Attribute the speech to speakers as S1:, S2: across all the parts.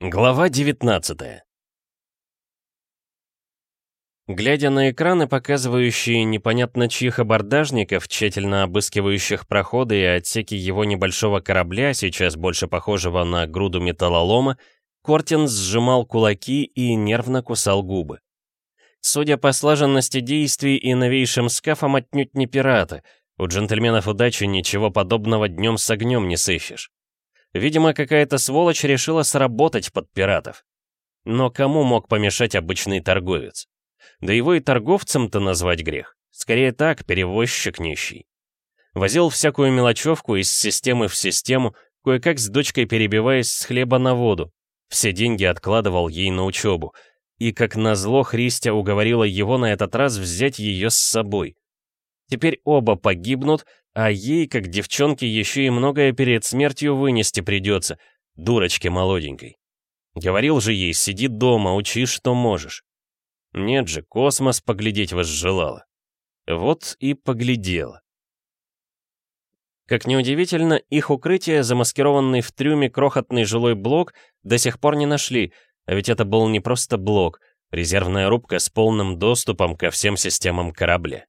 S1: Глава 19 Глядя на экраны, показывающие непонятно чьих абордажников, тщательно обыскивающих проходы и отсеки его небольшого корабля, сейчас больше похожего на груду металлолома, Кортин сжимал кулаки и нервно кусал губы. Судя по слаженности действий и новейшим скафам, отнюдь не пираты. У джентльменов удачи ничего подобного днем с огнем не сыщешь. Видимо, какая-то сволочь решила сработать под пиратов. Но кому мог помешать обычный торговец? Да его и торговцем-то назвать грех. Скорее так, перевозчик нищий. Возил всякую мелочевку из системы в систему, кое-как с дочкой перебиваясь с хлеба на воду. Все деньги откладывал ей на учебу. И как назло Христя уговорила его на этот раз взять ее с собой. Теперь оба погибнут, а ей, как девчонке, еще и многое перед смертью вынести придется, дурочке молоденькой. Говорил же ей, сиди дома, учи, что можешь. Нет же, космос поглядеть возжелала. Вот и поглядела. Как неудивительно, их укрытие, замаскированный в трюме крохотный жилой блок, до сих пор не нашли, а ведь это был не просто блок, резервная рубка с полным доступом ко всем системам корабля.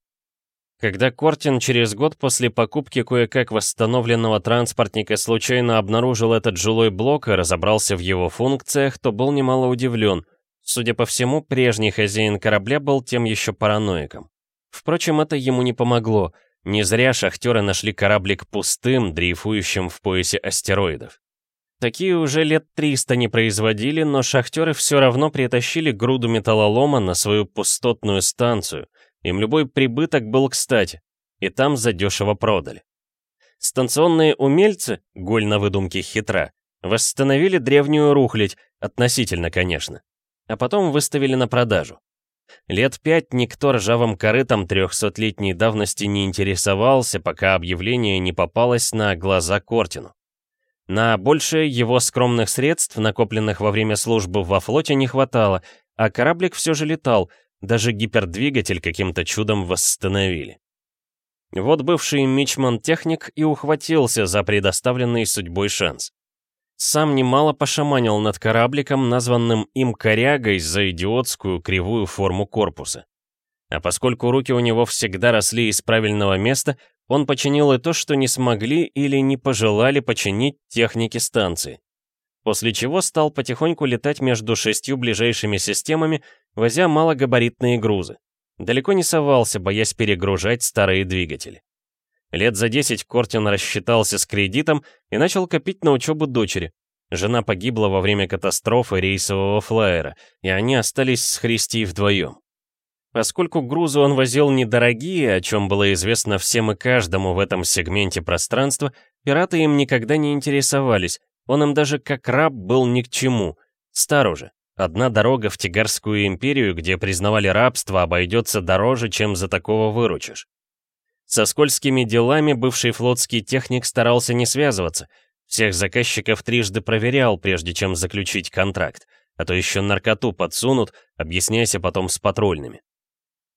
S1: Когда Кортин через год после покупки кое-как восстановленного транспортника случайно обнаружил этот жилой блок и разобрался в его функциях, то был немало удивлен. Судя по всему, прежний хозяин корабля был тем еще параноиком. Впрочем, это ему не помогло. Не зря шахтеры нашли кораблик пустым, дрейфующим в поясе астероидов. Такие уже лет 300 не производили, но шахтеры все равно притащили груду металлолома на свою пустотную станцию — им любой прибыток был кстати, и там задешево продали. Станционные умельцы, голь на выдумке хитра, восстановили древнюю рухлядь, относительно, конечно, а потом выставили на продажу. Лет пять никто ржавым корытом трехсотлетней давности не интересовался, пока объявление не попалось на глаза Кортину. На большее его скромных средств, накопленных во время службы во флоте, не хватало, а кораблик все же летал, даже гипердвигатель каким-то чудом восстановили. Вот бывший мичман-техник и ухватился за предоставленный судьбой шанс. Сам немало пошаманил над корабликом, названным им корягой за идиотскую кривую форму корпуса. А поскольку руки у него всегда росли из правильного места, он починил и то, что не смогли или не пожелали починить техники станции после чего стал потихоньку летать между шестью ближайшими системами, возя малогабаритные грузы. Далеко не совался, боясь перегружать старые двигатели. Лет за десять Кортин рассчитался с кредитом и начал копить на учебу дочери. Жена погибла во время катастрофы рейсового флайера, и они остались с Христи вдвоем. Поскольку грузы он возил недорогие, о чем было известно всем и каждому в этом сегменте пространства, пираты им никогда не интересовались, он им даже как раб был ни к чему. Стар уже. Одна дорога в Тигарскую империю, где признавали рабство, обойдется дороже, чем за такого выручишь. Со скользкими делами бывший флотский техник старался не связываться. Всех заказчиков трижды проверял, прежде чем заключить контракт. А то еще наркоту подсунут, объясняйся потом с патрульными.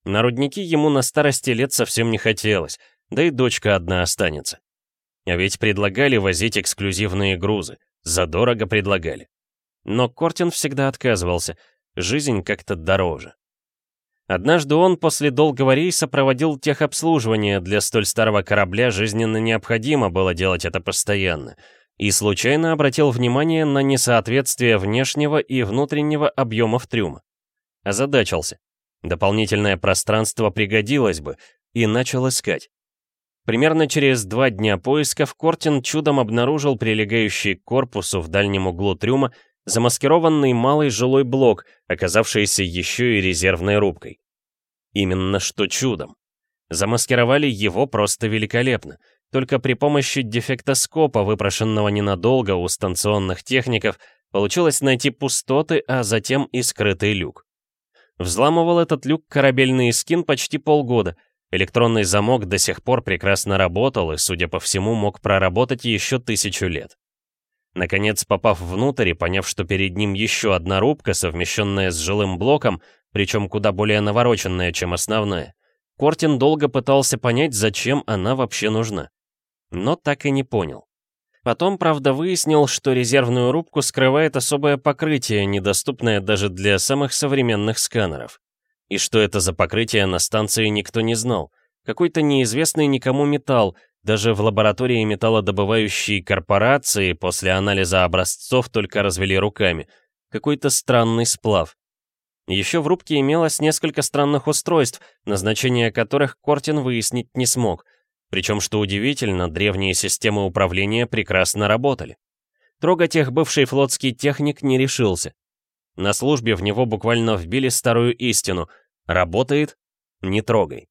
S1: На рудники ему на старости лет совсем не хотелось, да и дочка одна останется. А ведь предлагали возить эксклюзивные грузы. Задорого предлагали. Но Кортин всегда отказывался. Жизнь как-то дороже. Однажды он после долгого рейса проводил техобслуживание для столь старого корабля, жизненно необходимо было делать это постоянно, и случайно обратил внимание на несоответствие внешнего и внутреннего объемов трюма. Озадачился. Дополнительное пространство пригодилось бы, и начал искать. Примерно через два дня поисков Кортин чудом обнаружил прилегающий к корпусу в дальнем углу трюма замаскированный малый жилой блок, оказавшийся еще и резервной рубкой. Именно что чудом. Замаскировали его просто великолепно, только при помощи дефектоскопа, выпрошенного ненадолго у станционных техников, получилось найти пустоты, а затем и скрытый люк. Взламывал этот люк корабельный скин почти полгода — Электронный замок до сих пор прекрасно работал и, судя по всему, мог проработать еще тысячу лет. Наконец, попав внутрь и поняв, что перед ним еще одна рубка, совмещенная с жилым блоком, причем куда более навороченная, чем основная, Кортин долго пытался понять, зачем она вообще нужна. Но так и не понял. Потом, правда, выяснил, что резервную рубку скрывает особое покрытие, недоступное даже для самых современных сканеров. И что это за покрытие на станции никто не знал. Какой-то неизвестный никому металл, даже в лаборатории металлодобывающей корпорации после анализа образцов только развели руками. Какой-то странный сплав. Еще в рубке имелось несколько странных устройств, назначение которых Кортин выяснить не смог. Причем, что удивительно, древние системы управления прекрасно работали. Трогать их бывший флотский техник не решился. На службе в него буквально вбили старую истину. Работает — не трогай.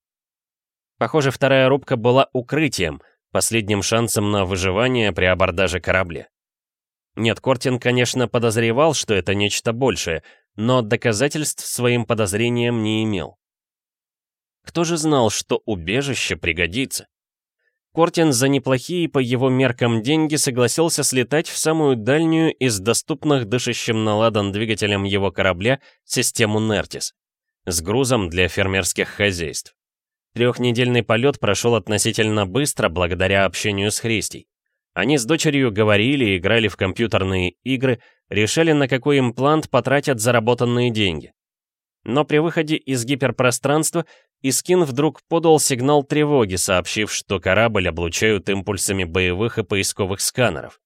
S1: Похоже, вторая рубка была укрытием, последним шансом на выживание при абордаже корабля. Нет, Кортин, конечно, подозревал, что это нечто большее, но доказательств своим подозрениям не имел. Кто же знал, что убежище пригодится? Кортин за неплохие по его меркам деньги согласился слетать в самую дальнюю из доступных дышащим наладан двигателем его корабля систему Нертис с грузом для фермерских хозяйств. Трехнедельный полет прошел относительно быстро благодаря общению с Христей. Они с дочерью говорили, играли в компьютерные игры, решали, на какой имплант потратят заработанные деньги. Но при выходе из гиперпространства Искин вдруг подал сигнал тревоги, сообщив, что корабль облучают импульсами боевых и поисковых сканеров.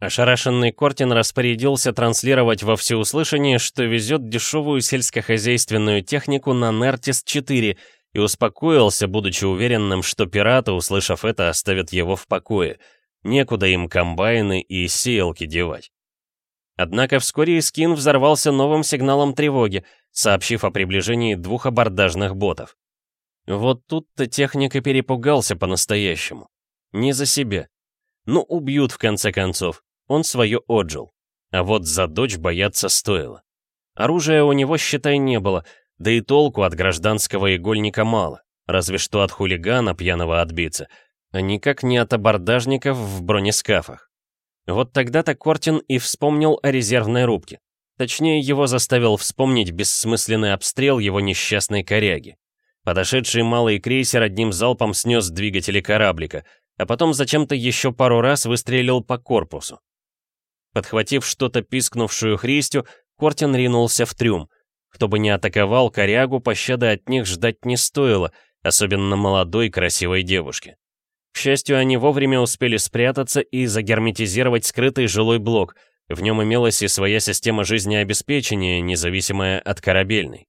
S1: Ошарашенный Кортин распорядился транслировать во всеуслышание, что везет дешевую сельскохозяйственную технику на Нертис-4 и успокоился, будучи уверенным, что пираты, услышав это, оставят его в покое. Некуда им комбайны и сеялки девать. Однако вскоре Искин взорвался новым сигналом тревоги, сообщив о приближении двух абордажных ботов. Вот тут-то техник и перепугался по-настоящему. Не за себя. Ну, убьют в конце концов. Он свое отжил. А вот за дочь бояться стоило. Оружия у него, считай, не было, да и толку от гражданского игольника мало. Разве что от хулигана пьяного отбиться, а никак не от абордажников в бронескафах. Вот тогда-то Кортин и вспомнил о резервной рубке. Точнее, его заставил вспомнить бессмысленный обстрел его несчастной коряги. Подошедший малый крейсер одним залпом снес двигатели кораблика, а потом зачем-то еще пару раз выстрелил по корпусу. Подхватив что-то пискнувшую Христю, Кортин ринулся в трюм. Кто бы ни атаковал корягу, пощады от них ждать не стоило, особенно молодой красивой девушке. К счастью, они вовремя успели спрятаться и загерметизировать скрытый жилой блок. В нем имелась и своя система жизнеобеспечения, независимая от корабельной.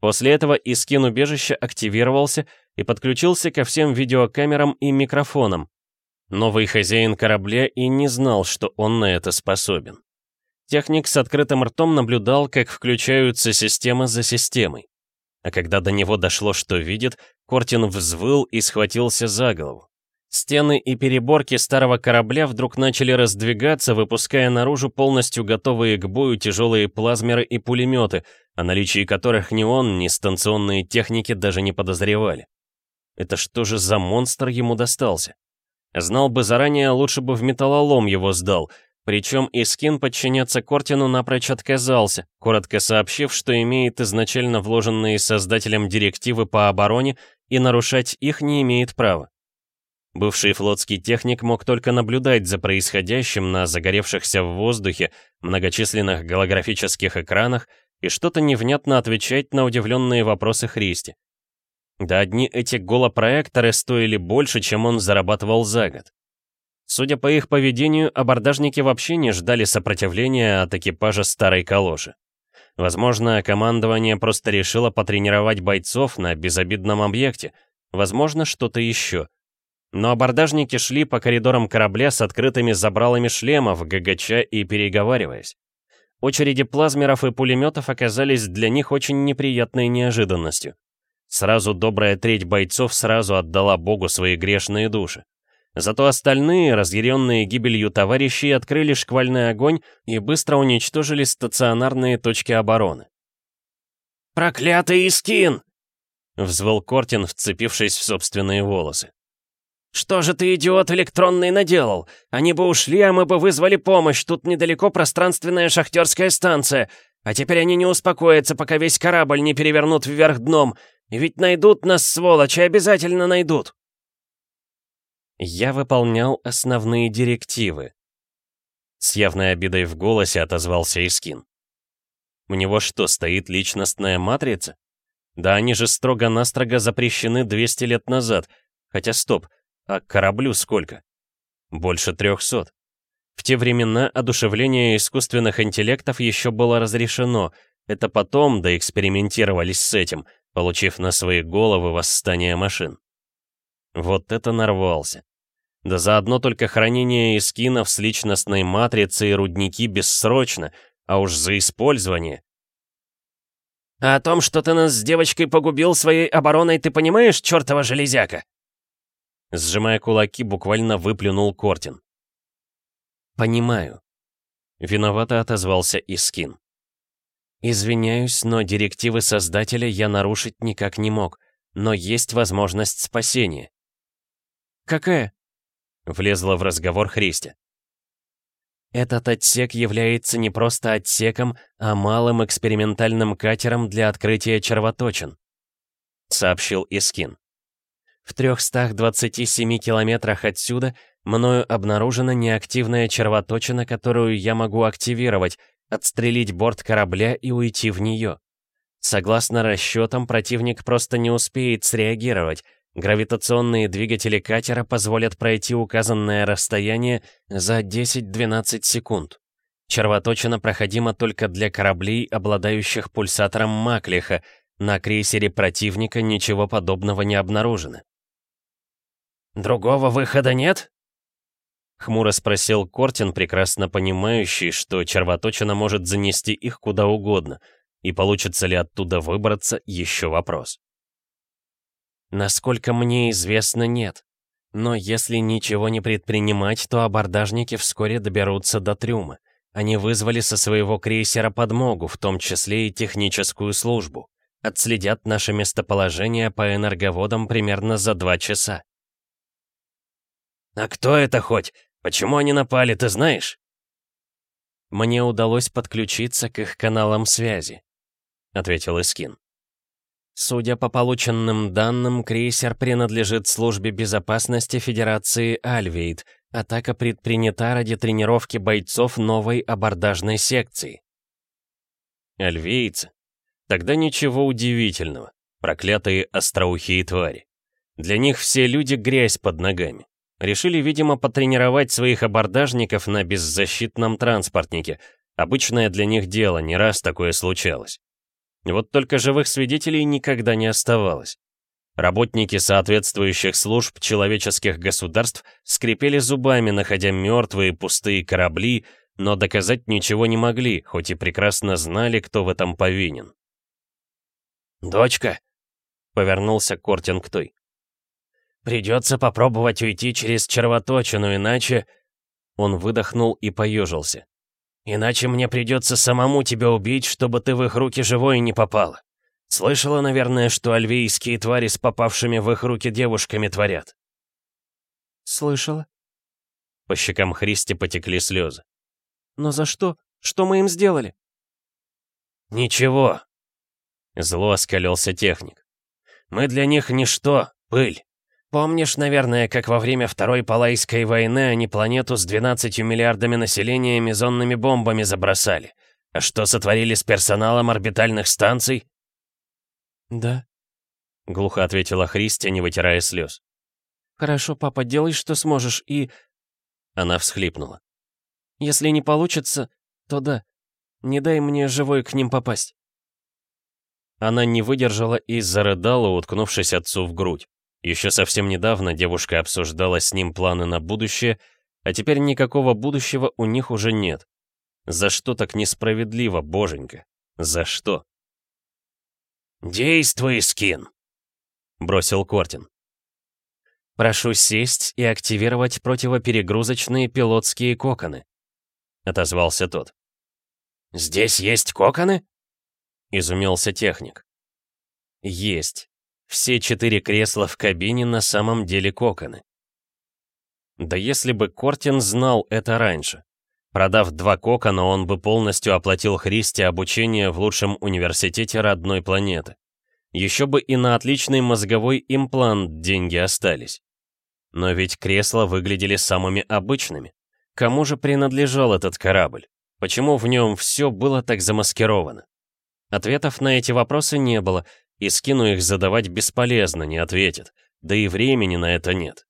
S1: После этого Искин убежища активировался и подключился ко всем видеокамерам и микрофонам. Новый хозяин корабля и не знал, что он на это способен. Техник с открытым ртом наблюдал, как включаются система за системой. А когда до него дошло, что видит, Кортин взвыл и схватился за голову. Стены и переборки старого корабля вдруг начали раздвигаться, выпуская наружу полностью готовые к бою тяжелые плазмеры и пулеметы, о наличии которых ни он, ни станционные техники даже не подозревали. Это что же за монстр ему достался? Знал бы заранее, лучше бы в металлолом его сдал, причем Искин подчиняться Кортину напрочь отказался, коротко сообщив, что имеет изначально вложенные создателем директивы по обороне и нарушать их не имеет права. Бывший флотский техник мог только наблюдать за происходящим на загоревшихся в воздухе многочисленных голографических экранах и что-то невнятно отвечать на удивленные вопросы Христи. Да одни эти голопроекторы стоили больше, чем он зарабатывал за год. Судя по их поведению, абордажники вообще не ждали сопротивления от экипажа старой калоши. Возможно, командование просто решило потренировать бойцов на безобидном объекте, возможно, что-то еще — но абордажники шли по коридорам корабля с открытыми забралами шлемов, гагача и переговариваясь. Очереди плазмеров и пулеметов оказались для них очень неприятной неожиданностью. Сразу добрая треть бойцов сразу отдала Богу свои грешные души. Зато остальные, разъяренные гибелью товарищей, открыли шквальный огонь и быстро уничтожили стационарные точки обороны. «Проклятый Искин!» — взвыл Кортин, вцепившись в собственные волосы. «Что же ты, идиот электронный, наделал? Они бы ушли, а мы бы вызвали помощь. Тут недалеко пространственная шахтерская станция. А теперь они не успокоятся, пока весь корабль не перевернут вверх дном. Ведь найдут нас, сволочи, обязательно найдут!» Я выполнял основные директивы. С явной обидой в голосе отозвался Искин. У него что, стоит личностная матрица? Да они же строго-настрого запрещены 200 лет назад. Хотя стоп, а кораблю сколько? Больше 300. В те времена одушевление искусственных интеллектов еще было разрешено. Это потом доэкспериментировались с этим, получив на свои головы восстание машин. Вот это нарвался. Да заодно только хранение эскинов с личностной матрицей и рудники бессрочно, а уж за использование.
S2: «А о том, что ты нас с девочкой погубил своей обороной, ты понимаешь, чертова железяка?»
S1: Сжимая кулаки, буквально выплюнул Кортин. «Понимаю». Виновато отозвался Искин. «Извиняюсь, но директивы Создателя я нарушить никак не мог, но есть возможность спасения».
S2: «Какая?»
S1: Влезла в разговор Христи.
S2: Этот отсек является не просто отсеком, а малым экспериментальным катером для открытия червоточин, сообщил Искин. В 327 километрах отсюда мною обнаружена неактивная червоточина, которую я могу активировать, отстрелить борт корабля и уйти в нее. Согласно расчетам, противник просто не успеет среагировать, Гравитационные двигатели катера позволят пройти указанное расстояние за 10-12 секунд. Червоточина проходима только для кораблей, обладающих пульсатором Маклиха. На крейсере противника ничего подобного не обнаружено. «Другого выхода нет?»
S1: Хмуро спросил Кортин, прекрасно понимающий, что червоточина может занести их куда угодно, и получится ли оттуда выбраться, еще вопрос.
S2: Насколько мне известно, нет. Но если ничего не предпринимать, то абордажники вскоре доберутся до трюма. Они вызвали со своего крейсера подмогу, в том числе и техническую службу. Отследят наше местоположение по энерговодам примерно за два часа. «А кто это хоть? Почему они напали, ты знаешь?»
S1: «Мне удалось подключиться к их каналам связи», — ответил Искин. Судя по полученным данным, крейсер принадлежит службе безопасности Федерации Альвейд. Атака предпринята ради тренировки бойцов новой абордажной секции. Альвейцы? Тогда ничего удивительного. Проклятые остроухие твари. Для них все люди грязь под ногами. Решили, видимо, потренировать своих абордажников на беззащитном транспортнике. Обычное для них дело, не раз такое случалось. Вот только живых свидетелей никогда не оставалось. Работники соответствующих служб человеческих государств скрипели зубами, находя мертвые пустые корабли, но доказать ничего не могли, хоть и прекрасно знали, кто в этом повинен.
S2: «Дочка», — повернулся
S1: Кортин к той.
S2: «Придется попробовать уйти через червоточину, иначе...»
S1: Он выдохнул и поежился.
S2: Иначе мне придется самому тебя убить, чтобы ты в их руки живой не попала. Слышала, наверное, что альвейские твари с попавшими в их руки девушками творят?»
S3: «Слышала».
S1: По щекам Христи потекли слезы.
S3: «Но за что? Что мы им сделали?»
S2: «Ничего», —
S1: зло оскалился техник.
S2: «Мы для них ничто, пыль. Помнишь, наверное, как во время Второй Палайской войны они планету с 12 миллиардами населения мизонными бомбами забросали? А что сотворили с персоналом орбитальных станций?
S3: «Да», —
S1: глухо ответила Христия, не вытирая слез.
S3: «Хорошо, папа, делай, что сможешь, и...»
S1: Она всхлипнула.
S3: «Если не получится, то да. Не дай мне живой к ним попасть».
S1: Она не выдержала и зарыдала, уткнувшись отцу в грудь. Еще совсем недавно девушка обсуждала с ним планы на будущее, а теперь никакого будущего у них уже нет. За что так несправедливо, боженька? За что?
S2: «Действуй, Скин!» — бросил Кортин.
S1: «Прошу сесть и активировать противоперегрузочные пилотские коконы», — отозвался тот.
S2: «Здесь есть коконы?»
S1: — изумился техник. «Есть. Все четыре кресла в кабине на самом деле коконы. Да если бы Кортин знал это раньше. Продав два кокона, он бы полностью оплатил Христе обучение в лучшем университете родной планеты. Еще бы и на отличный мозговой имплант деньги остались. Но ведь кресла выглядели самыми обычными. Кому же принадлежал этот корабль? Почему в нем все было так замаскировано? Ответов на эти вопросы не было, и скину их задавать бесполезно, не ответит. Да и времени на это нет.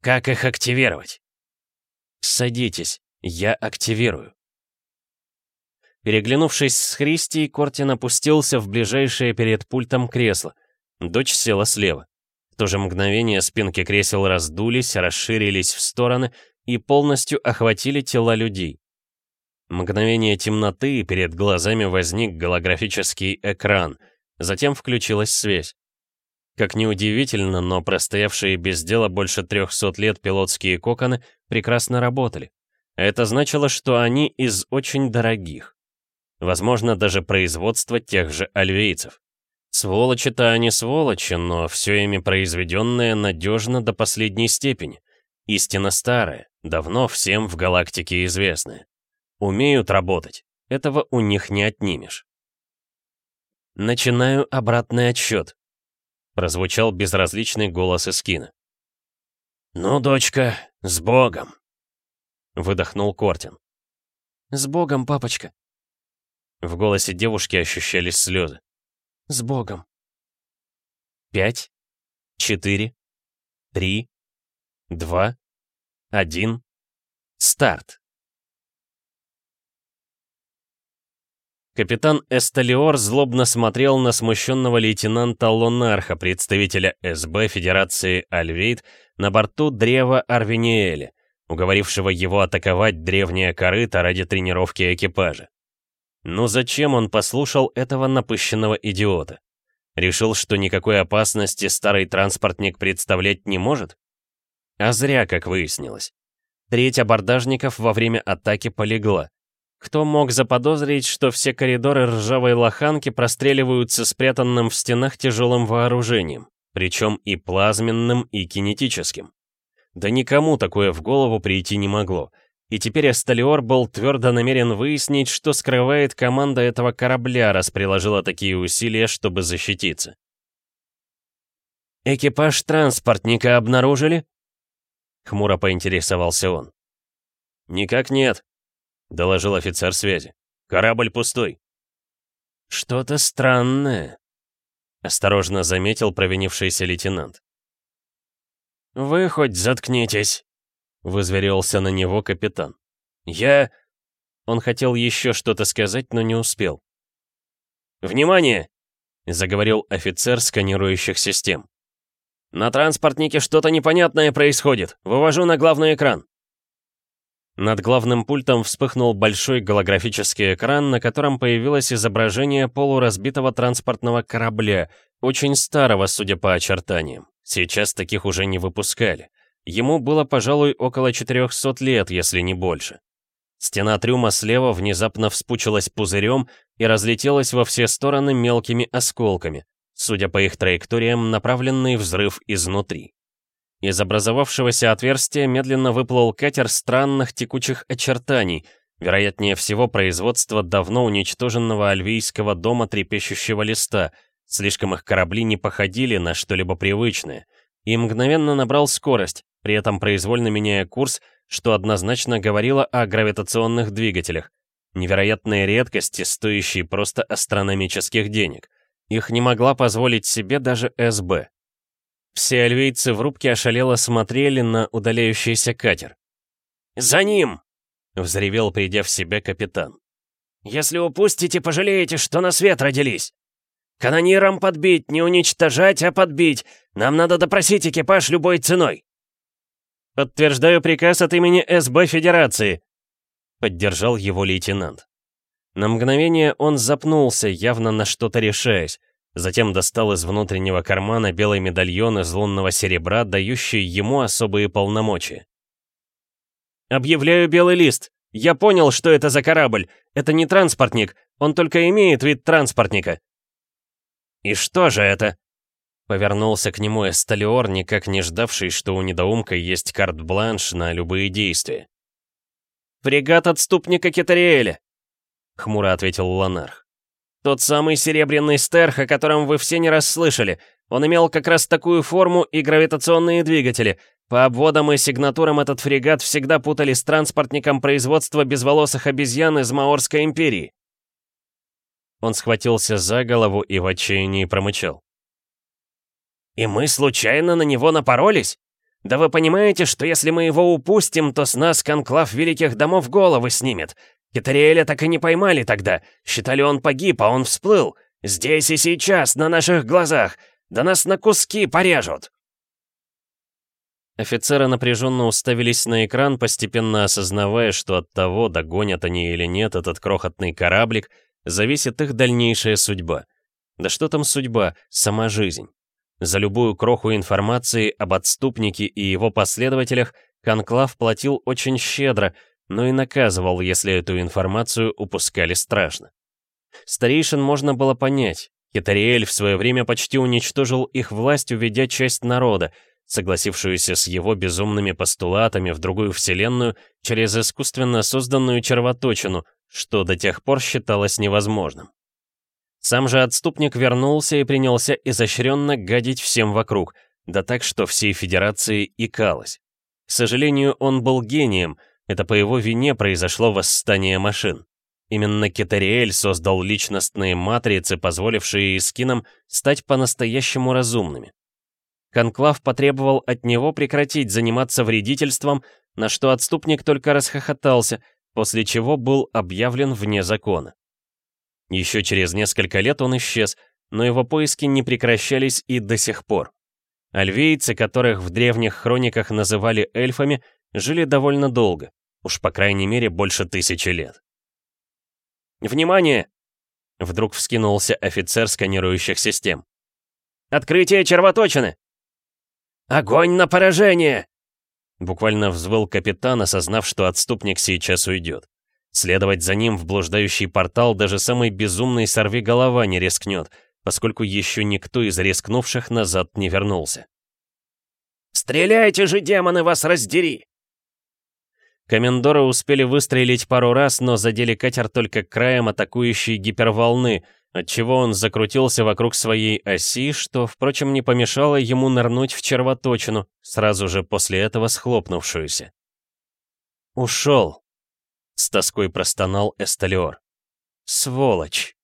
S1: «Как их активировать?» «Садитесь, я активирую». Переглянувшись с Христией, Кортин опустился в ближайшее перед пультом кресло. Дочь села слева. В то же мгновение спинки кресел раздулись, расширились в стороны и полностью охватили тела людей. Мгновение темноты, и перед глазами возник голографический экран. Затем включилась связь. Как неудивительно, но простоявшие без дела больше 300 лет пилотские коконы прекрасно работали. Это значило, что они из очень дорогих. Возможно, даже производство тех же альвейцев. Сволочи-то они сволочи, но все ими произведенное надежно до последней степени. Истина старая, давно всем в галактике известная. Умеют работать, этого у них не отнимешь. «Начинаю обратный отсчет», — прозвучал безразличный голос Искина. «Ну, дочка, с Богом!» — выдохнул Кортин.
S3: «С Богом, папочка!»
S1: В голосе девушки ощущались слезы.
S3: «С Богом!»
S1: Пять, четыре, три, два, один, старт. Капитан Эсталиор злобно смотрел на смущенного лейтенанта Лонарха, представителя СБ Федерации Альвейт, на борту древа Арвиниэля, уговорившего его атаковать древнее корыто ради тренировки экипажа. Но зачем он послушал этого напыщенного идиота? Решил, что никакой опасности старый транспортник представлять не может? А зря, как выяснилось. Треть абордажников во время атаки полегла. Кто мог заподозрить, что все коридоры ржавой лоханки простреливаются спрятанным в стенах тяжелым вооружением, причем и плазменным, и кинетическим? Да никому такое в голову прийти не могло — и теперь Асталиор был твердо намерен выяснить, что скрывает команда этого корабля, раз приложила такие усилия, чтобы защититься. «Экипаж транспортника обнаружили?» Хмуро поинтересовался он. «Никак нет», — доложил офицер связи. «Корабль пустой». «Что-то странное», — осторожно заметил провинившийся лейтенант. «Вы хоть заткнитесь», Вызверился на него капитан. «Я...» Он хотел еще что-то сказать, но не успел. «Внимание!» — заговорил офицер сканирующих систем. «На транспортнике что-то непонятное происходит. Вывожу на главный экран». Над главным пультом вспыхнул большой голографический экран, на котором появилось изображение полуразбитого транспортного корабля, очень старого, судя по очертаниям. Сейчас таких уже не выпускали. Ему было, пожалуй, около 400 лет, если не больше. Стена трюма слева внезапно вспучилась пузырем и разлетелась во все стороны мелкими осколками, судя по их траекториям, направленный взрыв изнутри. Из образовавшегося отверстия медленно выплыл катер странных текучих очертаний, вероятнее всего производство давно уничтоженного альвийского дома трепещущего листа, слишком их корабли не походили на что-либо привычное, и мгновенно набрал скорость, при этом произвольно меняя курс, что однозначно говорило о гравитационных двигателях. Невероятные редкости, стоящие просто астрономических денег. Их не могла позволить себе даже СБ. Все альвейцы в рубке ошалело смотрели на удаляющийся катер. «За ним!» — взревел, придя в себя капитан. «Если упустите, пожалеете, что на свет родились!» «Канонирам подбить, не уничтожать, а подбить! Нам надо допросить экипаж любой ценой!» «Подтверждаю приказ от имени СБ Федерации», — поддержал его лейтенант. На мгновение он запнулся, явно на что-то решаясь, затем достал из внутреннего кармана белый медальон из лунного серебра, дающий ему особые полномочия. «Объявляю белый лист. Я понял, что это за корабль. Это не транспортник, он только имеет вид транспортника». «И что же это?» Повернулся к нему Эсталиор, никак не ждавший, что у недоумка есть карт-бланш на любые действия. «Фрегат отступника Кетариэля», — хмуро ответил Ланарх. «Тот самый серебряный стерх, о котором вы все не расслышали.
S2: Он имел как раз такую форму и гравитационные двигатели. По обводам и сигнатурам этот фрегат всегда путали с транспортником производства безволосых обезьян из Маорской империи.
S1: Он схватился за голову и в отчаянии промычал.
S2: «И мы случайно на него напоролись? Да вы понимаете, что если мы его упустим, то с нас конклав великих домов головы снимет. Китариэля так и не поймали тогда. Считали, он погиб, а он всплыл. Здесь и сейчас, на наших глазах. Да нас на куски порежут!»
S1: Офицеры напряженно уставились на экран, постепенно осознавая, что от того, догонят они или нет этот крохотный кораблик, зависит их дальнейшая судьба. Да что там судьба, сама жизнь. За любую кроху информации об отступнике и его последователях Конклав платил очень щедро, но и наказывал, если эту информацию упускали страшно. Старейшин можно было понять. Хитариэль в свое время почти уничтожил их власть, уведя часть народа, согласившуюся с его безумными постулатами в другую вселенную через искусственно созданную червоточину, что до тех пор считалось невозможным. Сам же отступник вернулся и принялся изощренно гадить всем вокруг, да так, что всей Федерации икалось. К сожалению, он был гением, это по его вине произошло восстание машин. Именно Кетариэль создал личностные матрицы, позволившие Искинам стать по-настоящему разумными. Конклав потребовал от него прекратить заниматься вредительством, на что отступник только расхохотался, после чего был объявлен вне закона. Еще через несколько лет он исчез, но его поиски не прекращались и до сих пор. Альвейцы, которых в древних хрониках называли эльфами, жили довольно долго, уж по крайней мере больше тысячи лет.
S2: «Внимание!» — вдруг вскинулся офицер сканирующих систем. «Открытие червоточины!» «Огонь на поражение!»
S1: Буквально взвыл капитан, осознав, что отступник сейчас уйдет. Следовать за ним в блуждающий портал даже самый безумный сорви голова не рискнет, поскольку еще никто из рискнувших назад не вернулся.
S2: «Стреляйте же, демоны, вас раздери!»
S1: Комендоры успели выстрелить пару раз, но задели катер только краем атакующей гиперволны, отчего он закрутился вокруг своей оси, что, впрочем, не помешало ему нырнуть в червоточину, сразу же после этого схлопнувшуюся. «Ушел!» С тоской простонал Эсталиор. «Сволочь!»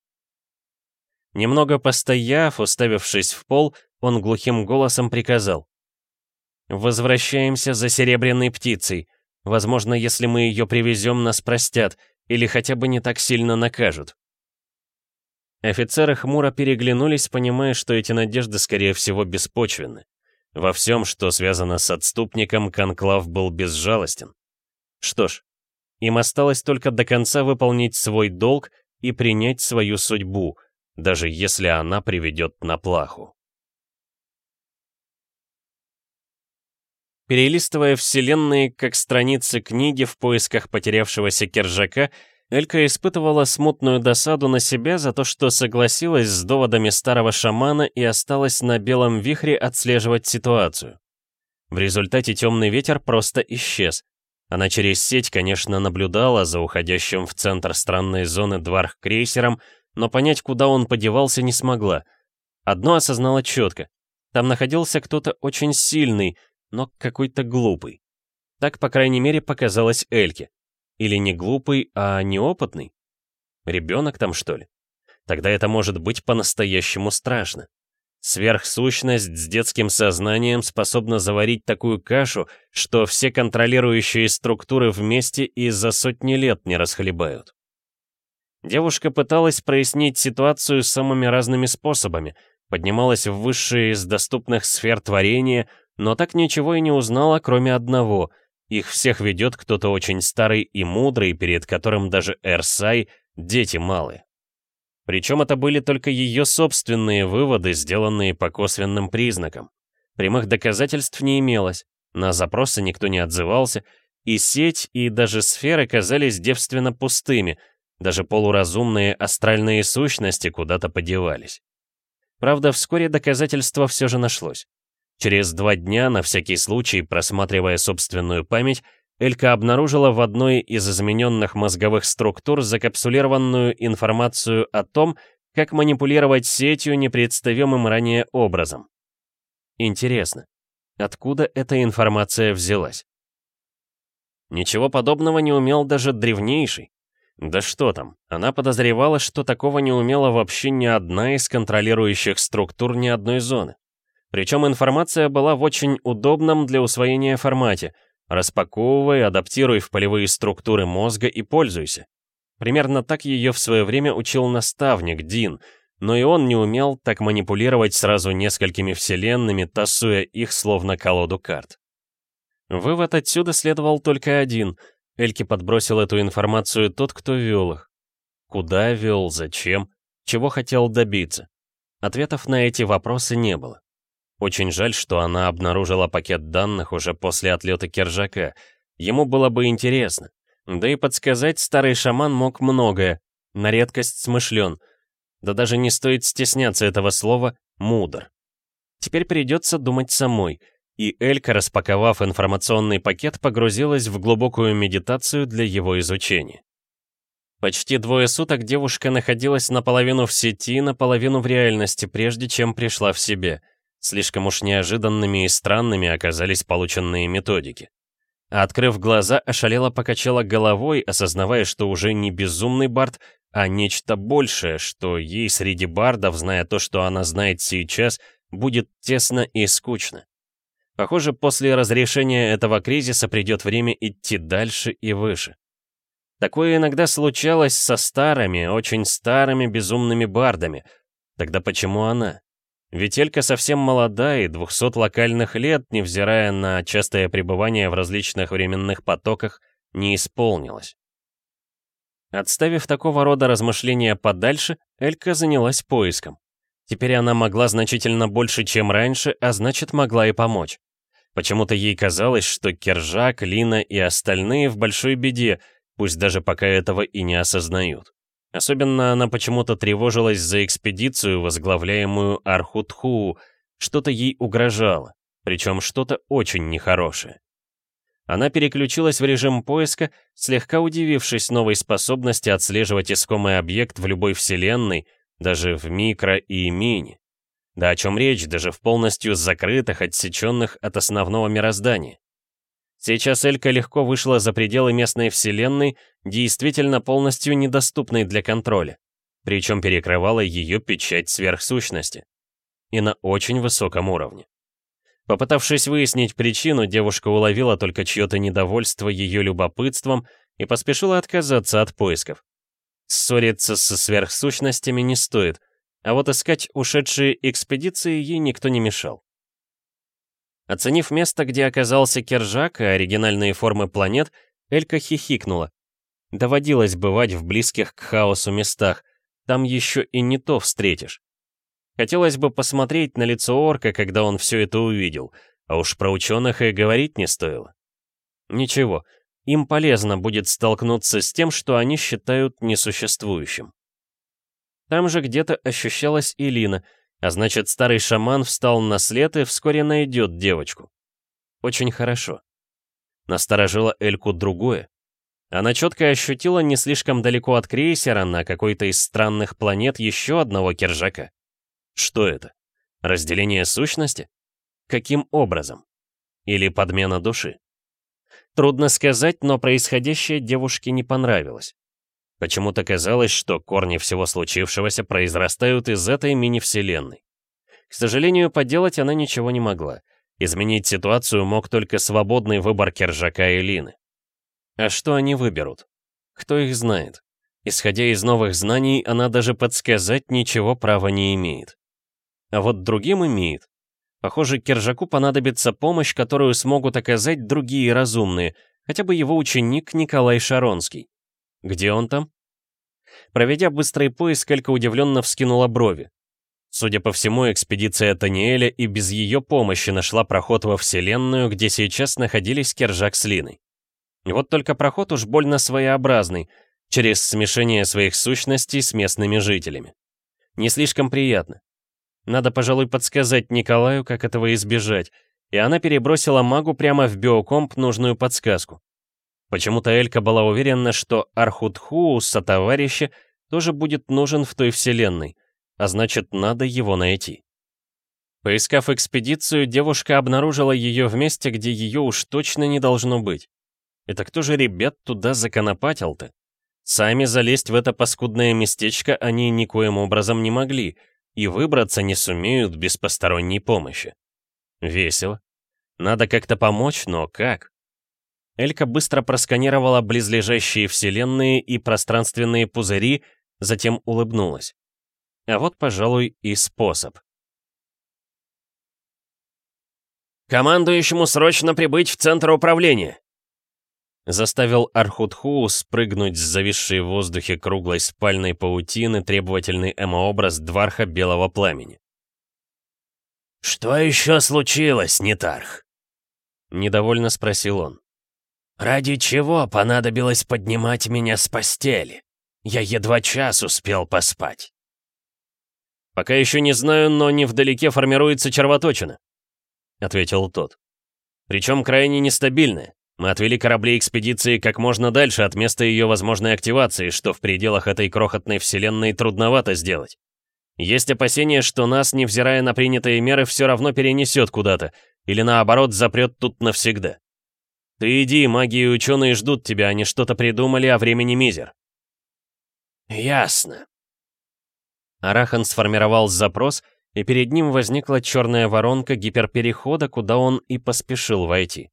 S1: Немного постояв, уставившись в пол, он глухим голосом приказал. «Возвращаемся за серебряной птицей. Возможно, если мы ее привезем, нас простят, или хотя бы не так сильно накажут». Офицеры хмуро переглянулись, понимая, что эти надежды, скорее всего, беспочвенны. Во всем, что связано с отступником, Конклав был безжалостен. Что ж, им осталось только до конца выполнить свой долг и принять свою судьбу, даже если она приведет на плаху. Перелистывая вселенные, как страницы книги в поисках потерявшегося кержака, Элька испытывала смутную досаду на себя за то, что согласилась с доводами старого шамана и осталась на белом вихре отслеживать ситуацию. В результате темный ветер просто исчез, она через сеть, конечно, наблюдала за уходящим в центр странной зоны дварх крейсером, но понять, куда он подевался, не смогла. Одно осознала четко. Там находился кто-то очень сильный, но какой-то глупый. Так, по крайней мере, показалось Эльке. Или не глупый, а неопытный? Ребенок там, что ли? Тогда это может быть по-настоящему страшно. Сверхсущность с детским сознанием способна заварить такую кашу, что все контролирующие структуры вместе и за сотни лет не расхлебают. Девушка пыталась прояснить ситуацию самыми разными способами, поднималась в высшие из доступных сфер творения, но так ничего и не узнала, кроме одного — их всех ведет кто-то очень старый и мудрый, перед которым даже Эрсай — дети малые. Причем это были только ее собственные выводы, сделанные по косвенным признакам. Прямых доказательств не имелось, на запросы никто не отзывался, и сеть, и даже сферы казались девственно пустыми, даже полуразумные астральные сущности куда-то подевались. Правда, вскоре доказательство все же нашлось. Через два дня, на всякий случай, просматривая собственную память, Элька обнаружила в одной из измененных мозговых структур закапсулированную информацию о том, как манипулировать сетью непредставимым ранее образом.
S2: Интересно, откуда эта информация взялась? Ничего подобного не умел даже древнейший. Да что там, она подозревала, что такого не умела вообще ни одна из контролирующих структур ни одной зоны. Причем информация была в очень удобном для усвоения формате. Распаковывай, адаптируй в полевые структуры мозга и пользуйся. Примерно так ее в свое время учил наставник Дин, но и он не умел так манипулировать сразу несколькими вселенными, тасуя их словно колоду карт. Вывод отсюда следовал только один. Эльке подбросил эту информацию тот, кто вел их. Куда вел, зачем, чего хотел добиться. Ответов на эти вопросы не было. Очень жаль, что она обнаружила пакет данных уже после отлета Кержака. Ему было бы интересно. Да и подсказать старый шаман мог многое, на редкость смышлен. Да даже не стоит стесняться этого слова «мудр». Теперь придется думать самой, и Элька, распаковав информационный пакет, погрузилась в глубокую медитацию для его изучения. Почти двое суток девушка находилась наполовину в сети, наполовину в реальности, прежде чем пришла в себе. Слишком уж неожиданными и странными оказались полученные методики. А открыв глаза, ошалела покачала головой, осознавая, что уже не безумный Барт, а нечто большее, что ей среди бардов, зная то, что она знает сейчас, будет тесно и скучно. Похоже, после разрешения этого кризиса придет время идти дальше и выше. Такое иногда случалось со старыми, очень старыми безумными бардами. Тогда почему она? Ведь Элька совсем молода и 200 локальных лет, невзирая на частое пребывание в различных временных потоках, не исполнилась. Отставив такого рода размышления подальше, Элька занялась поиском. Теперь она могла значительно больше, чем раньше, а значит, могла и помочь. Почему-то ей казалось, что Кержак, Лина и остальные в большой беде, пусть даже пока этого и не осознают. Особенно она почему-то тревожилась за экспедицию, возглавляемую Архутху, что-то ей угрожало, причем что-то очень нехорошее. Она переключилась в режим поиска, слегка удивившись новой способности отслеживать искомый объект в любой вселенной, даже в микро и мини. Да о чем речь, даже в полностью закрытых, отсеченных от основного мироздания. Сейчас Элька легко вышла за пределы местной вселенной, действительно полностью недоступной для контроля. Причем перекрывала ее печать сверхсущности. И на очень высоком уровне. Попытавшись выяснить причину, девушка уловила только чье-то недовольство ее любопытством и поспешила отказаться от поисков. Ссориться со сверхсущностями не стоит, а вот искать ушедшие экспедиции ей никто не мешал. Оценив место, где оказался Кержак и оригинальные формы планет, Элька хихикнула. Доводилось бывать в близких к хаосу местах, там еще и не то встретишь. Хотелось бы посмотреть на лицо орка, когда он все это увидел, а уж про ученых и говорить не стоило. Ничего, им полезно будет столкнуться с тем, что они считают несуществующим. Там же где-то ощущалась Илина — а значит, старый шаман встал на след и вскоре найдет девочку. Очень хорошо. Насторожило Эльку другое. Она четко ощутила не слишком далеко от крейсера на какой-то из странных планет еще одного кержака. Что это? Разделение сущности? Каким образом? Или подмена души? Трудно сказать, но происходящее девушке не понравилось. Почему-то казалось, что корни всего случившегося произрастают из этой мини-вселенной. К сожалению, поделать она ничего не могла. Изменить ситуацию мог только свободный выбор Кержака и Лины. А что они выберут? Кто их знает? Исходя из новых знаний, она даже подсказать ничего права не имеет. А вот другим имеет. Похоже, Кержаку понадобится помощь, которую смогут оказать другие разумные, хотя бы его ученик Николай Шаронский. Где он там? Проведя быстрый поиск, Элька удивленно вскинула брови. Судя по всему, экспедиция Таниэля и без ее помощи нашла проход во Вселенную, где сейчас находились Кержак с Линой. Вот только проход уж больно своеобразный, через смешение своих сущностей с местными жителями. Не слишком приятно. Надо, пожалуй, подсказать Николаю, как этого избежать, и она перебросила магу прямо в биокомп нужную подсказку. Почему-то Элька была уверена, что Архутху, сотоварища, тоже будет нужен в той вселенной, а значит, надо его найти. Поискав экспедицию, девушка обнаружила ее в месте, где ее уж точно не должно быть. Это кто же ребят туда законопатил-то? Сами залезть в это паскудное местечко они никоим образом не могли, и выбраться не сумеют без посторонней помощи. Весело. Надо как-то помочь, но как? Элька быстро просканировала близлежащие вселенные и пространственные пузыри, затем улыбнулась. А вот, пожалуй, и способ.
S1: «Командующему срочно прибыть в центр управления!»
S2: Заставил Архутху спрыгнуть с зависшей в воздухе круглой спальной паутины требовательный эмообраз Дварха Белого Пламени.
S1: «Что еще случилось, Нетарх?»
S2: Недовольно спросил он.
S1: «Ради чего понадобилось поднимать меня с постели? Я едва час успел поспать».
S2: «Пока еще не знаю, но невдалеке формируется червоточина», — ответил тот. «Причем крайне нестабильная. Мы отвели корабли экспедиции как можно дальше от места ее возможной активации, что в пределах этой крохотной вселенной трудновато сделать. Есть опасения, что нас, невзирая на принятые меры, все равно перенесет куда-то, или наоборот запрет тут навсегда. Ты иди, маги и ученые ждут тебя, они что-то придумали, а времени мизер.
S1: Ясно.
S2: Арахан сформировал запрос, и перед ним возникла черная воронка гиперперехода, куда он и поспешил войти.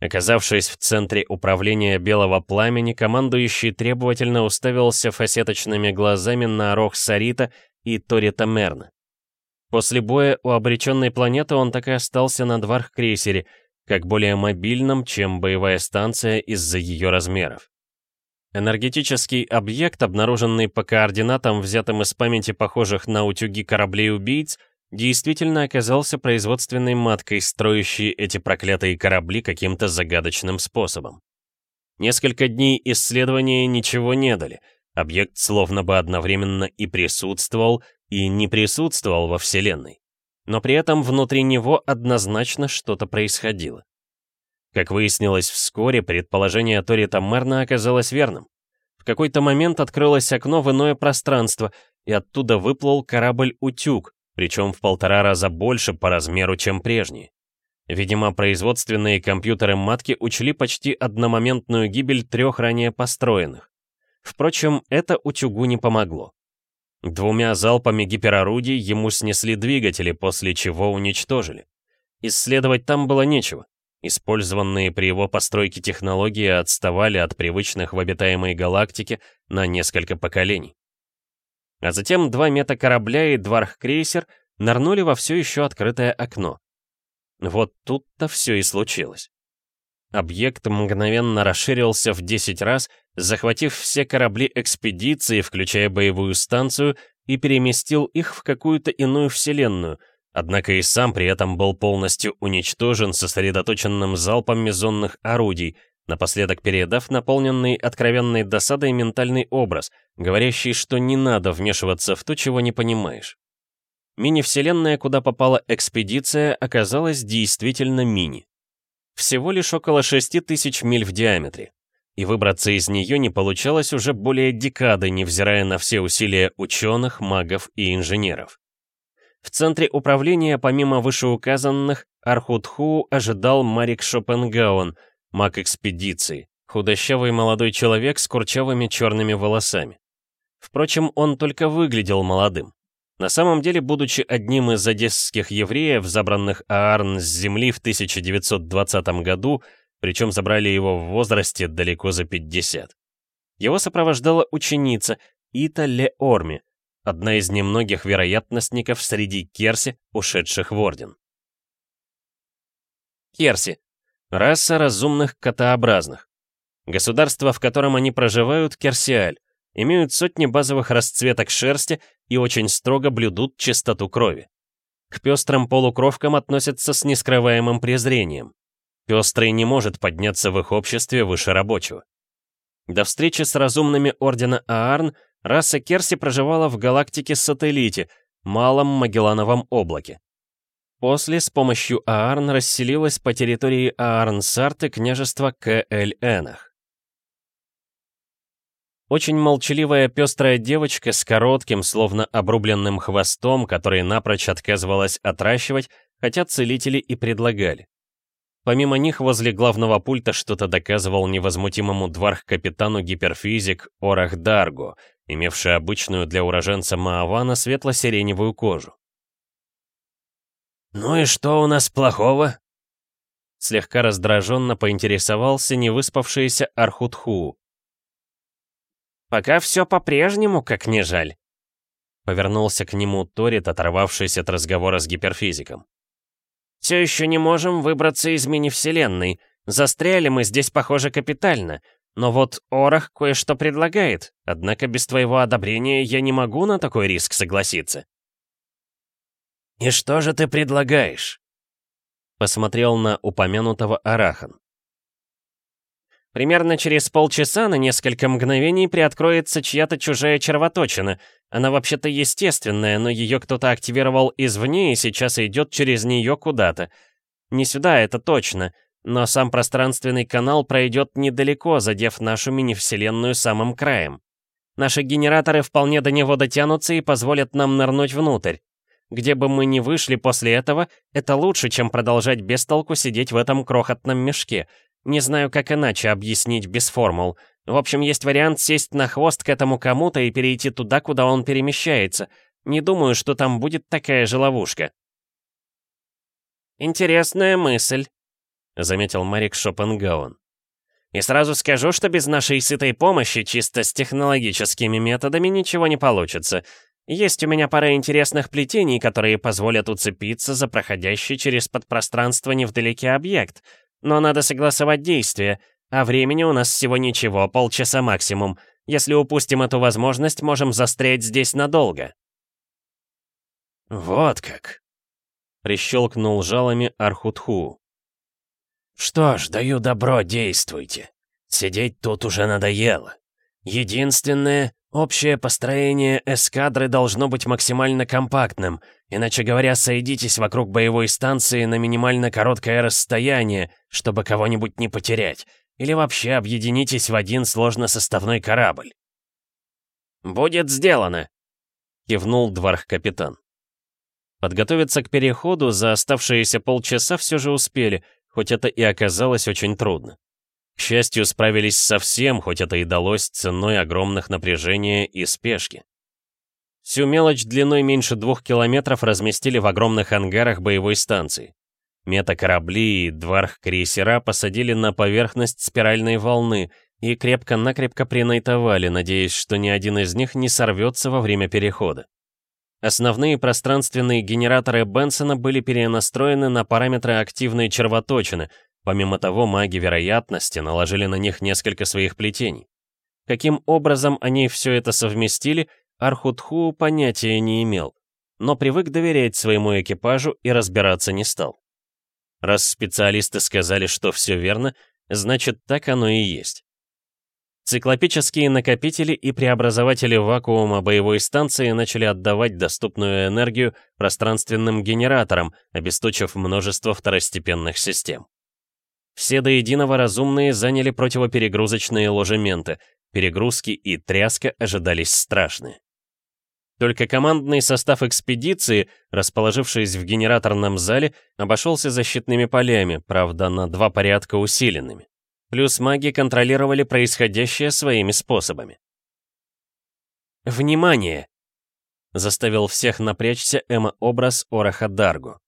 S2: Оказавшись в центре управления белого пламени, командующий требовательно уставился фасеточными глазами на Рох Сарита и Торита Мерна. После боя у обреченной планеты он так и остался на Дварх-крейсере, как более мобильном, чем боевая станция из-за ее размеров. Энергетический объект, обнаруженный по координатам, взятым из памяти похожих на утюги кораблей-убийц, действительно оказался производственной маткой, строящей эти проклятые корабли каким-то загадочным способом. Несколько дней исследования ничего не дали, объект словно бы одновременно и присутствовал, и не присутствовал во Вселенной. Но при этом внутри него однозначно что-то происходило. Как выяснилось вскоре, предположение Торита Мерна оказалось верным. В какой-то момент открылось окно в иное пространство, и оттуда выплыл корабль-утюг, причем в полтора раза больше по размеру, чем прежние. Видимо, производственные компьютеры матки учли почти одномоментную гибель трех ранее построенных. Впрочем, это утюгу не помогло. Двумя залпами гиперорудий ему снесли двигатели, после чего уничтожили. Исследовать там было нечего. Использованные при его постройке технологии отставали от привычных в обитаемой галактике на несколько поколений. А затем два метакорабля и дварх-крейсер нырнули во все еще открытое окно. Вот тут-то все и случилось. Объект мгновенно расширился в 10 раз, захватив все корабли экспедиции, включая боевую станцию, и переместил их в какую-то иную вселенную, однако и сам при этом был полностью уничтожен сосредоточенным залпом мезонных орудий, напоследок передав наполненный откровенной досадой ментальный образ, говорящий, что не надо вмешиваться в то, чего не понимаешь. Мини-вселенная, куда попала экспедиция, оказалась действительно мини. Всего лишь около 6000 миль в диаметре. И выбраться из нее не получалось уже более декады, невзирая на все усилия ученых, магов и инженеров. В центре управления, помимо вышеуказанных, Архутху ожидал Марик Шопенгаун — маг экспедиции, худощавый молодой человек с курчавыми черными волосами. Впрочем, он только выглядел молодым. На самом деле, будучи одним из одесских евреев, забранных Аарн с земли в 1920 году, причем забрали его в возрасте далеко за 50. Его сопровождала ученица Ита Ле Орми, одна из немногих вероятностников среди Керси, ушедших в Орден. Керси Раса разумных котообразных. Государство, в котором они проживают, Керсиаль, имеют сотни базовых расцветок шерсти и очень строго блюдут чистоту крови. К пестрым полукровкам относятся с нескрываемым презрением. Пестрый не может подняться в их обществе выше рабочего. До встречи с разумными Ордена Аарн раса Керси проживала в галактике-сателлите, Малом Магеллановом облаке. После с помощью Аарн расселилась по территории Аарн-Сарты княжества Кэль-Энах.
S1: Очень молчаливая пестрая девочка с коротким, словно обрубленным хвостом, который напрочь отказывалась отращивать, хотя целители и предлагали. Помимо них возле главного пульта что-то доказывал невозмутимому дварх-капитану гиперфизик Орах Дарго, имевший обычную для уроженца Маавана светло-сиреневую кожу.
S2: «Ну и что у нас плохого?»
S1: Слегка раздраженно поинтересовался невыспавшийся Архутху.
S3: «Пока все по-прежнему, как не жаль», —
S1: повернулся к нему Торит, оторвавшийся от разговора с гиперфизиком.
S3: Все еще не можем выбраться из мини-вселенной. Застряли мы здесь, похоже, капитально. Но вот Орах кое-что предлагает, однако без твоего одобрения я не могу на такой риск согласиться.
S2: «И что же ты предлагаешь?»
S1: Посмотрел на упомянутого Арахан.
S3: Примерно через полчаса на несколько мгновений приоткроется чья-то чужая червоточина. Она вообще-то естественная, но ее кто-то активировал извне и сейчас идет через нее куда-то. Не сюда, это точно. Но сам пространственный канал пройдет недалеко, задев нашу мини-вселенную самым краем. Наши генераторы вполне до него дотянутся и позволят нам нырнуть внутрь. Где бы мы ни вышли после этого, это лучше, чем продолжать без толку сидеть в этом крохотном мешке — не знаю, как иначе объяснить без формул. В общем, есть вариант сесть на хвост к этому кому-то и перейти туда, куда он перемещается. Не думаю, что там будет такая же ловушка. «Интересная мысль», — заметил Марик Шопенгаун. «И сразу скажу, что без нашей сытой помощи, чисто с технологическими методами, ничего не получится. Есть у меня пара интересных плетений, которые позволят уцепиться за проходящий через подпространство невдалеке объект — но надо согласовать действия, а времени у нас всего ничего, полчаса максимум. Если упустим эту возможность, можем застрять здесь надолго».
S2: «Вот как!» — прищелкнул жалами Архутху. «Что ж, даю добро, действуйте. Сидеть тут уже надоело. Единственное, общее построение эскадры должно быть максимально компактным, иначе говоря, сойдитесь вокруг боевой станции на минимально короткое расстояние, чтобы кого-нибудь не потерять, или вообще объединитесь в один сложносоставной корабль.
S3: «Будет сделано», — кивнул
S1: дворх-капитан. Подготовиться к переходу за оставшиеся полчаса все же успели, хоть это и оказалось очень трудно. К счастью, справились со всем, хоть это и далось ценой огромных напряжения и спешки. Всю мелочь длиной меньше двух километров разместили в огромных ангарах боевой станции. Метакорабли и дварх-крейсера посадили на поверхность спиральной волны и крепко-накрепко принайтовали, надеясь, что ни один из них не сорвется во время перехода. Основные пространственные генераторы Бенсона были перенастроены на параметры активной червоточины, Помимо того, маги вероятности наложили на них несколько своих плетений. Каким образом они все это совместили, Архутху понятия не имел, но привык доверять своему экипажу и разбираться не стал. Раз специалисты сказали, что все верно, значит так оно и есть. Циклопические накопители и преобразователи вакуума боевой станции начали отдавать доступную энергию пространственным генераторам, обесточив множество второстепенных систем. Все до единого разумные заняли противоперегрузочные ложементы. Перегрузки и тряска ожидались страшные. Только командный состав экспедиции, расположившись в генераторном зале, обошелся защитными полями, правда, на два порядка усиленными. Плюс маги контролировали происходящее своими способами. «Внимание!» — заставил всех напрячься эмо-образ Ораха Даргу.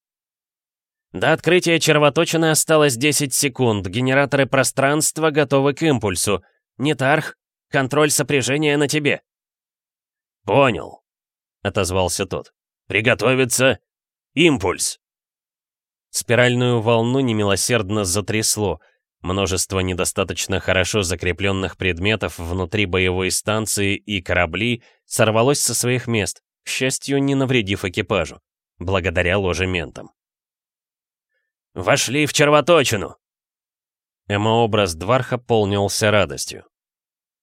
S1: До открытия червоточины осталось 10 секунд. Генераторы пространства готовы к импульсу. Нетарх, контроль сопряжения на тебе.
S2: Понял, отозвался тот. Приготовиться. Импульс.
S1: Спиральную волну немилосердно затрясло. Множество недостаточно хорошо закрепленных предметов внутри боевой станции и корабли сорвалось со своих мест, к счастью, не навредив экипажу, благодаря ложементам.
S2: «Вошли в червоточину!»
S1: Эмообраз Дварха полнился радостью.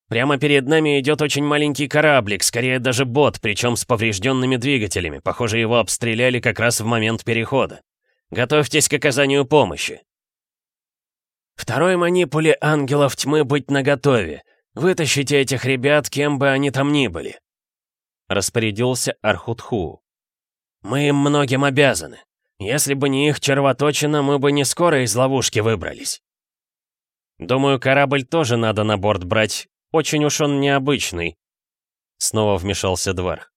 S3: «Прямо перед нами идет очень маленький кораблик, скорее даже бот, причем с поврежденными двигателями. Похоже, его обстреляли как раз в момент перехода. Готовьтесь к оказанию помощи».
S2: «Второй манипуле ангелов тьмы быть наготове.
S3: Вытащите этих ребят, кем бы они там ни были!» Распорядился Архутху. «Мы им многим обязаны. Если бы не их червоточина, мы бы не скоро из ловушки выбрались». «Думаю, корабль тоже надо на борт брать. Очень уж он необычный», — снова вмешался Двар.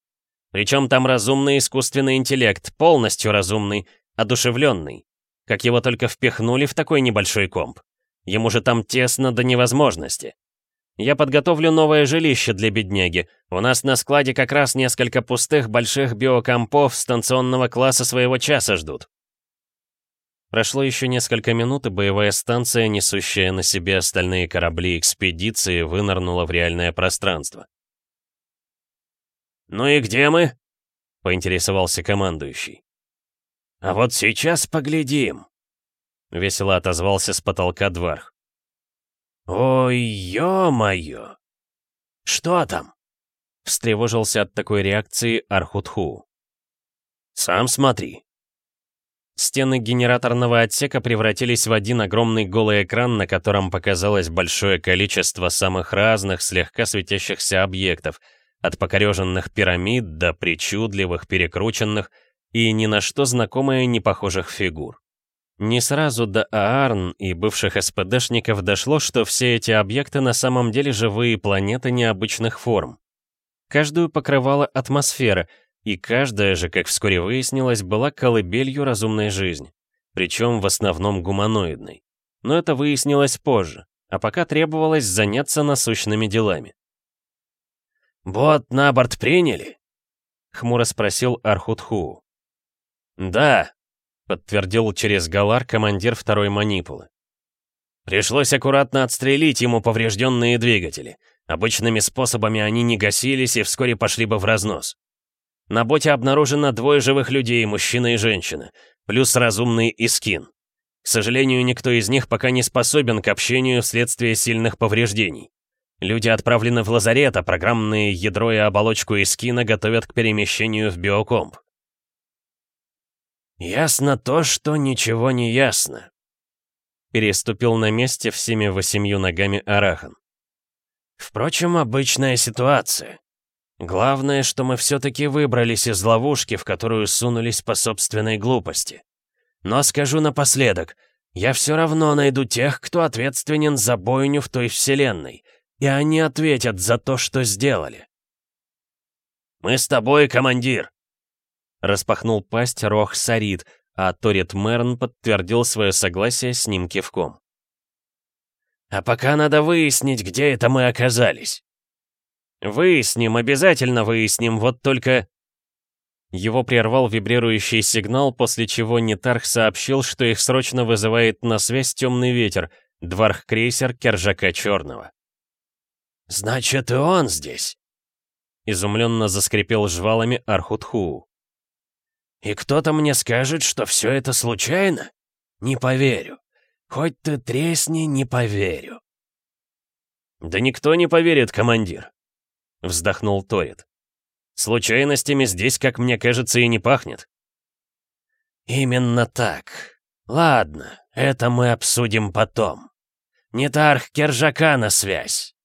S3: «Причем там разумный искусственный интеллект, полностью разумный, одушевленный. Как его только впихнули в такой небольшой комп. Ему же там тесно до невозможности. Я подготовлю новое жилище для бедняги. У нас на складе как раз несколько пустых больших биокомпов станционного класса своего часа ждут. Прошло еще несколько минут, и боевая станция, несущая на себе остальные корабли экспедиции, вынырнула в реальное пространство. «Ну и где мы?» — поинтересовался командующий. «А вот сейчас поглядим», — весело отозвался с потолка Дварх. «Ой, ё-моё! Что там?» Встревожился от такой реакции Архутху. «Сам смотри». Стены генераторного отсека превратились в один огромный голый экран, на котором показалось большое количество самых разных, слегка светящихся объектов, от покореженных пирамид до причудливых, перекрученных и ни на что знакомые непохожих фигур. Не сразу до Аарн и бывших СПДшников дошло, что все эти объекты на самом деле живые планеты необычных форм. Каждую покрывала атмосфера, и каждая же, как вскоре выяснилось, была колыбелью разумной жизни, причем в основном гуманоидной. Но это выяснилось позже, а пока требовалось заняться насущными делами. «Вот на борт приняли?» — хмуро спросил Архутху. «Да», подтвердил через Галар командир второй манипулы. Пришлось аккуратно отстрелить ему поврежденные двигатели. Обычными способами они не гасились и вскоре пошли бы в разнос. На боте обнаружено двое живых людей, мужчина и женщина, плюс разумный Искин. К сожалению, никто из них пока не способен к общению вследствие сильных повреждений. Люди отправлены в лазарет, а программное ядро и оболочку Искина готовят к перемещению в биокомп. «Ясно то, что ничего не ясно», — переступил на месте всеми восемью ногами Арахан. «Впрочем, обычная ситуация. Главное, что мы все-таки выбрались из ловушки, в которую сунулись по собственной глупости. Но скажу напоследок, я все равно найду тех, кто ответственен за бойню в той вселенной, и они ответят за то, что сделали». «Мы с тобой, командир», Распахнул пасть Рох Сарит, а Торит Мерн подтвердил свое согласие с ним кивком. «А пока надо выяснить, где это мы оказались». «Выясним, обязательно выясним, вот только...» Его прервал вибрирующий сигнал, после чего Нетарх сообщил, что их срочно вызывает на связь темный ветер, дварх-крейсер Кержака Черного.
S2: «Значит, и он здесь!»
S3: Изумленно заскрипел жвалами Архутху.
S2: И кто-то мне скажет, что все это случайно? Не поверю. Хоть ты тресни, не поверю.
S3: «Да никто не поверит, командир», — вздохнул Торит. «Случайностями здесь, как мне кажется, и не пахнет».
S2: «Именно так. Ладно, это мы обсудим потом. Нетарх Кержака на связь».